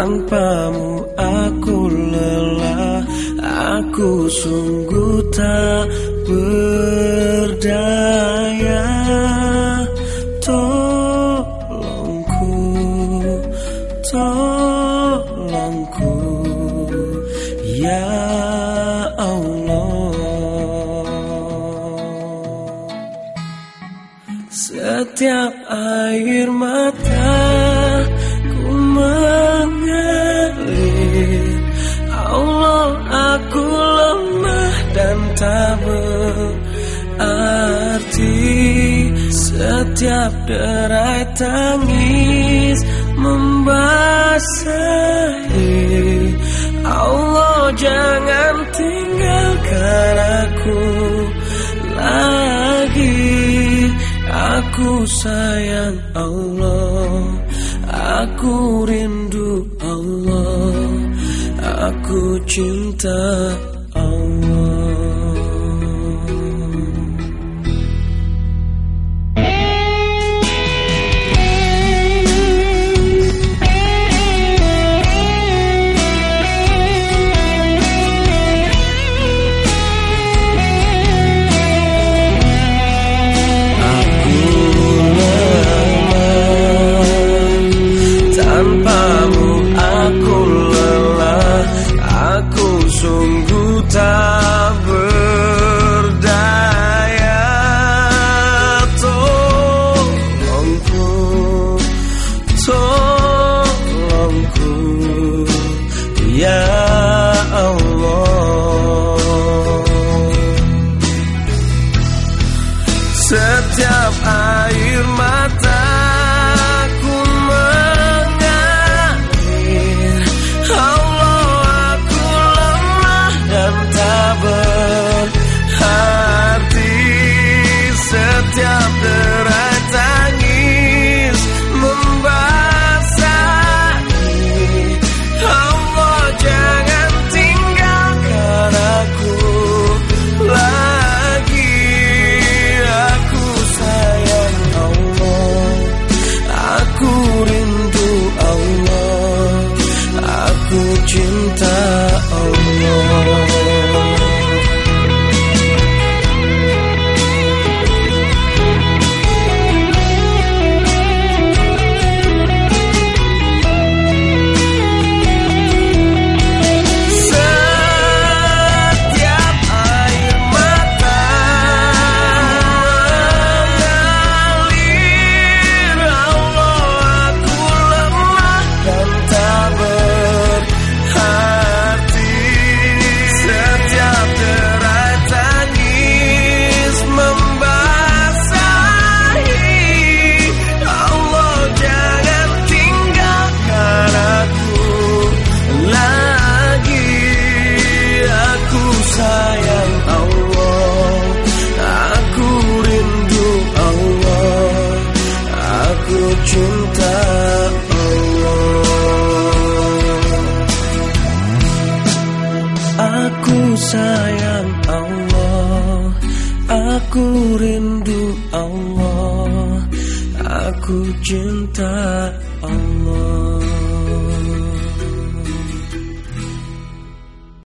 Tanpamu aku lelah Aku sungguh tak berdaya. Tolongku, tolongku Ya Allah. Setiap air mata Setiap derai tangis membasahi. Allah jangan tinggalkan aku lagi. Aku sayang Allah Aku rindu Allah Aku cinta Tanpamu aku lelah Aku sungguh tak berdaya. Tolongku Tolongku Ya Allah. Setiap air mataku cinta. Allah Aku sayang Allah Aku rindu Allah Aku cinta Allah